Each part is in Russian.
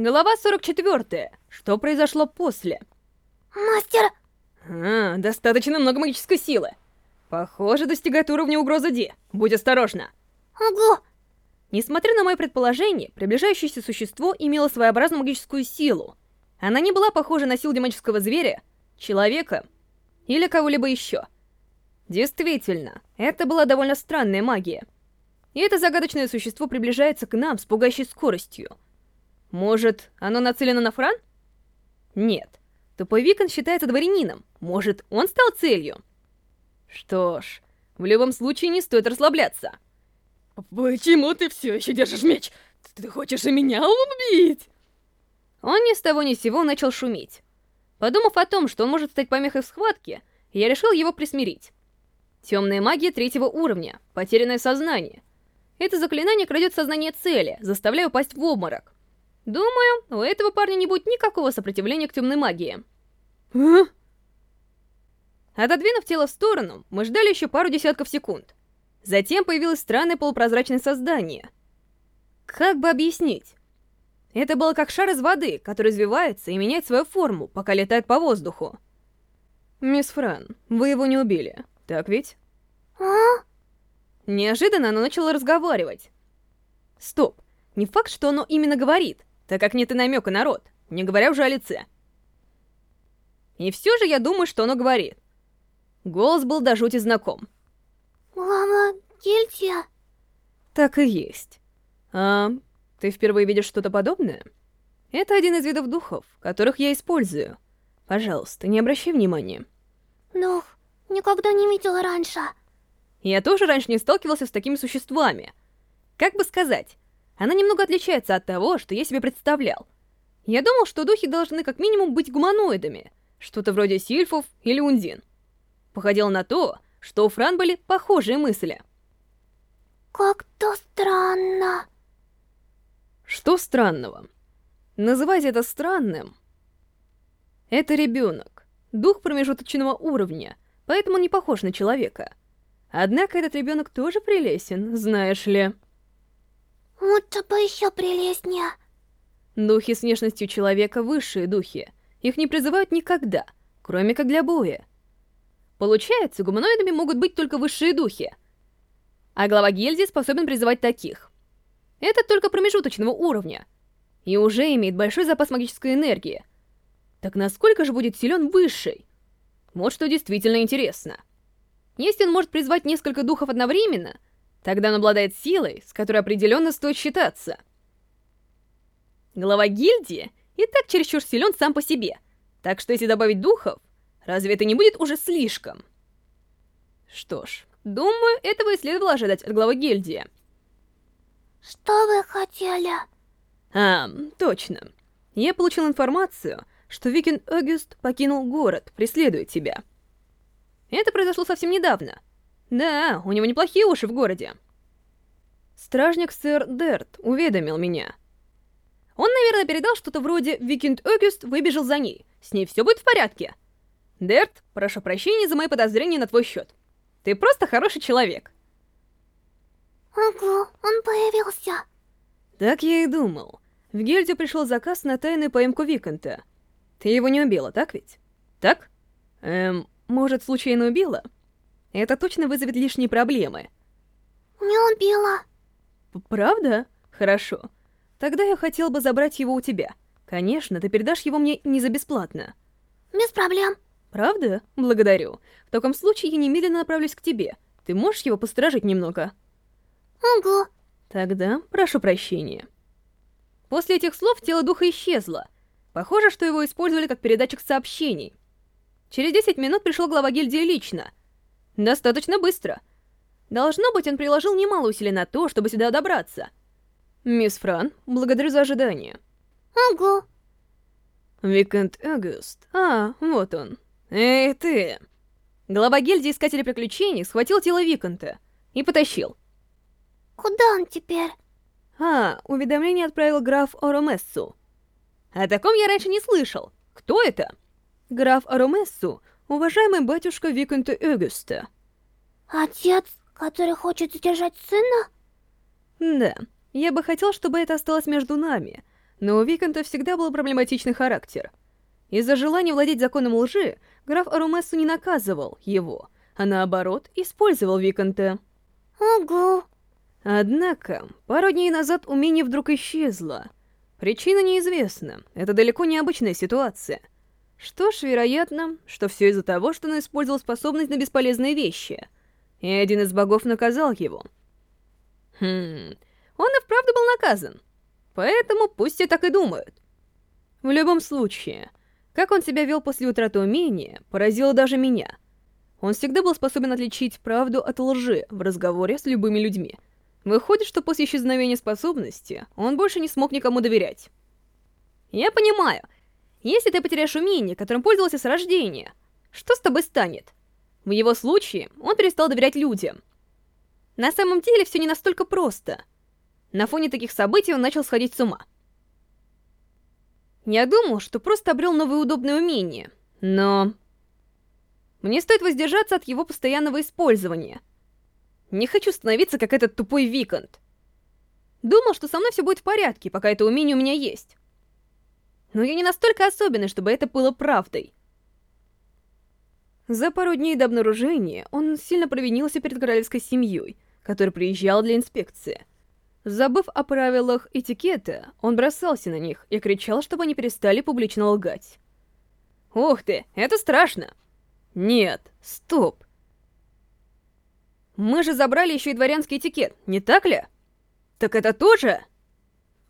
Глава 44. Что произошло после? Мастер... А, достаточно много магической силы. Похоже, достигает уровня угрозы Ди. Будь осторожна. Ого! Несмотря на мое предположение, приближающееся существо имело своеобразную магическую силу. Она не была похожа на силу демонического зверя, человека или кого-либо еще. Действительно, это была довольно странная магия. И это загадочное существо приближается к нам с пугающей скоростью. Может, оно нацелено на Фран? Нет. Тупой Викон считается дворянином. Может, он стал целью? Что ж, в любом случае не стоит расслабляться. Почему ты все еще держишь меч? Ты хочешь и меня убить? Он ни с того ни с сего начал шуметь. Подумав о том, что он может стать помехой в схватке, я решил его присмирить. Темная магия третьего уровня, потерянное сознание. Это заклинание крадет сознание цели, заставляя упасть в обморок. Думаю, у этого парня не будет никакого сопротивления к темной магии. А? Отодвинув тело в сторону, мы ждали еще пару десятков секунд. Затем появилось странное полупрозрачное создание. Как бы объяснить? Это было как шар из воды, который извивается и меняет свою форму, пока летает по воздуху. «Мисс Фран, вы его не убили, так ведь?» А? Неожиданно оно начало разговаривать. Стоп, не факт, что оно именно говорит так как нет и намека на рот, не говоря уже о лице. И все же я думаю, что оно говорит. Голос был до жути знаком. Глава гильдия? Так и есть. А ты впервые видишь что-то подобное? Это один из видов духов, которых я использую. Пожалуйста, не обращай внимания. Дух, никогда не видела раньше. Я тоже раньше не сталкивался с такими существами. Как бы сказать, она немного отличается от того, что я себе представлял. Я думал, что духи должны как минимум быть гуманоидами, что-то вроде сильфов или ундин. Походило на то, что у Фран были похожие мысли. Как-то странно. Что странного? Называть это странным? Это ребенок, дух промежуточного уровня, поэтому он не похож на человека. Однако этот ребенок тоже прелесен, знаешь ли. Лучше бы еще прелестнее. Духи с внешностью человека — высшие духи. Их не призывают никогда, кроме как для боя. Получается, гуманоидами могут быть только высшие духи. А глава гильдии способен призывать таких. Это только промежуточного уровня. И уже имеет большой запас магической энергии. Так насколько же будет силен высший? Вот что действительно интересно. Если он может призвать несколько духов одновременно — Тогда он обладает силой, с которой определенно стоит считаться. Глава гильдии и так чересчур силен сам по себе, так что если добавить духов, разве это не будет уже слишком? Что ж, думаю, этого и следовало ожидать от главы гильдии. Что вы хотели? А, точно. Я получил информацию, что Викин Огюст покинул город, преследуя тебя. Это произошло совсем недавно — да, у него неплохие уши в городе. Стражник сэр Дерт уведомил меня. Он, наверное, передал что-то вроде «Викинд Огюст выбежал за ней. С ней все будет в порядке». Дерт, прошу прощения за мои подозрения на твой счет. Ты просто хороший человек. Ого, он появился. Так я и думал. В гильдию пришел заказ на тайную поимку Виконта. Ты его не убила, так ведь? Так? Эм, может, случайно убила? Это точно вызовет лишние проблемы. Не убила. Правда? Хорошо. Тогда я хотел бы забрать его у тебя. Конечно, ты передашь его мне не за бесплатно. Без проблем. Правда? Благодарю. В таком случае я немедленно направлюсь к тебе. Ты можешь его посторожить немного? Ого. Тогда прошу прощения. После этих слов тело духа исчезло. Похоже, что его использовали как передатчик сообщений. Через 10 минут пришел глава гильдии лично, Достаточно быстро. Должно быть, он приложил немало усилий на то, чтобы сюда добраться. Мисс Фран, благодарю за ожидание. Ого. Викант Агуст. А, вот он. Эй, ты. Глава гильдии Искателей Приключений схватил тело Виканта и потащил. Куда он теперь? А, уведомление отправил граф Оромессу. О таком я раньше не слышал. Кто это? Граф Оромессу Уважаемый батюшка Виконта Эгюста. Отец, который хочет задержать сына? Да, я бы хотел, чтобы это осталось между нами. но у Виконта всегда был проблематичный характер. Из-за желания владеть законом лжи, граф Арумесу не наказывал его, а наоборот, использовал Виконта. Ого. Однако, пару дней назад умение вдруг исчезло. Причина неизвестна, это далеко не обычная ситуация. Что ж, вероятно, что все из-за того, что он использовал способность на бесполезные вещи. И один из богов наказал его. Хм, он и вправду был наказан. Поэтому пусть все так и думают. В любом случае, как он себя вел после утраты умения, поразило даже меня. Он всегда был способен отличить правду от лжи в разговоре с любыми людьми. Выходит, что после исчезновения способности он больше не смог никому доверять. Я понимаю, если ты потеряешь умение, которым пользовался с рождения, что с тобой станет? В его случае он перестал доверять людям. На самом деле все не настолько просто. На фоне таких событий он начал сходить с ума. Я думал, что просто обрел новое удобное умение, но... Мне стоит воздержаться от его постоянного использования. Не хочу становиться как этот тупой Викант. Думал, что со мной все будет в порядке, пока это умение у меня есть. Но я не настолько особенный, чтобы это было правдой. За пару дней до обнаружения он сильно провинился перед королевской семьей, которая приезжала для инспекции. Забыв о правилах этикета, он бросался на них и кричал, чтобы они перестали публично лгать. «Ух ты, это страшно!» «Нет, стоп!» «Мы же забрали еще и дворянский этикет, не так ли?» «Так это тоже?»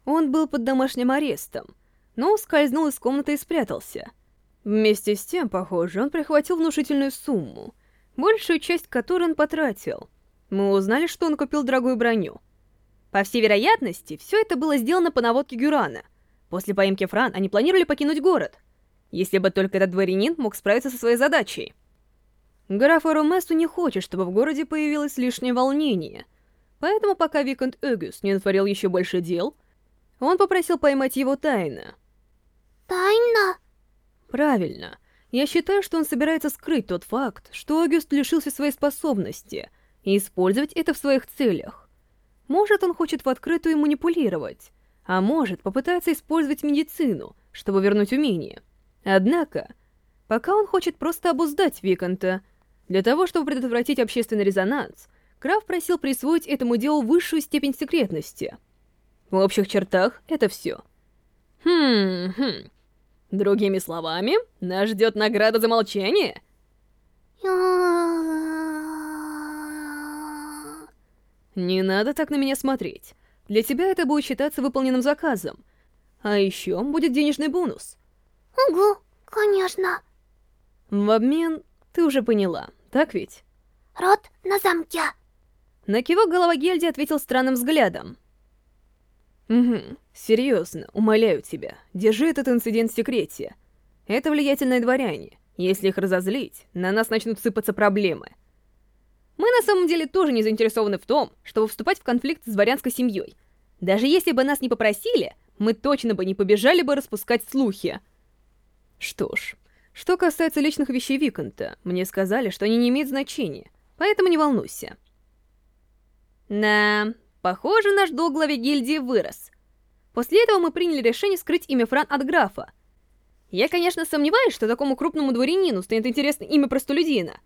Он был под домашним арестом, но ускользнул из комнаты и спрятался. Вместе с тем, похоже, он прихватил внушительную сумму, большую часть которой он потратил. Мы узнали, что он купил дорогую броню. По всей вероятности, все это было сделано по наводке Гюрана. После поимки Фран они планировали покинуть город. Если бы только этот дворянин мог справиться со своей задачей. Граф Арумесу не хочет, чтобы в городе появилось лишнее волнение. Поэтому пока Виконт Эгюс не натворил еще больше дел, он попросил поймать его тайно. Тайна? Правильно. Я считаю, что он собирается скрыть тот факт, что Огюст лишился своей способности, и использовать это в своих целях. Может, он хочет в открытую манипулировать, а может, попытается использовать медицину, чтобы вернуть умение. Однако, пока он хочет просто обуздать Виконта, для того, чтобы предотвратить общественный резонанс, Краф просил присвоить этому делу высшую степень секретности. В общих чертах это все. Хм, хм. Другими словами, нас ждет награда за молчание? Не надо так на меня смотреть. Для тебя это будет считаться выполненным заказом. А еще будет денежный бонус. Угу, конечно. В обмен ты уже поняла, так ведь? Рот на замке. На кивок голова Гельди ответил странным взглядом. Угу, серьезно, умоляю тебя, держи этот инцидент в секрете. Это влиятельные дворяне. Если их разозлить, на нас начнут сыпаться проблемы. Мы на самом деле тоже не заинтересованы в том, чтобы вступать в конфликт с дворянской семьей. Даже если бы нас не попросили, мы точно бы не побежали бы распускать слухи. Что ж, что касается личных вещей Виконта, мне сказали, что они не имеют значения, поэтому не волнуйся. Да, похоже, наш долг главе гильдии вырос. После этого мы приняли решение скрыть имя Фран от графа. Я, конечно, сомневаюсь, что такому крупному дворянину станет интересно имя простолюдина,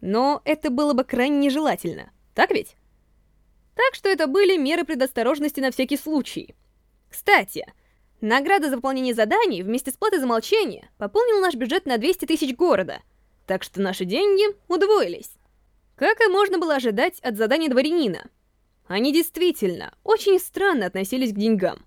но это было бы крайне нежелательно, так ведь? Так что это были меры предосторожности на всякий случай. Кстати, награда за выполнение заданий вместе с платой за молчание пополнил наш бюджет на 200 тысяч города, так что наши деньги удвоились. Как и можно было ожидать от задания дворянина. Они действительно очень странно относились к деньгам.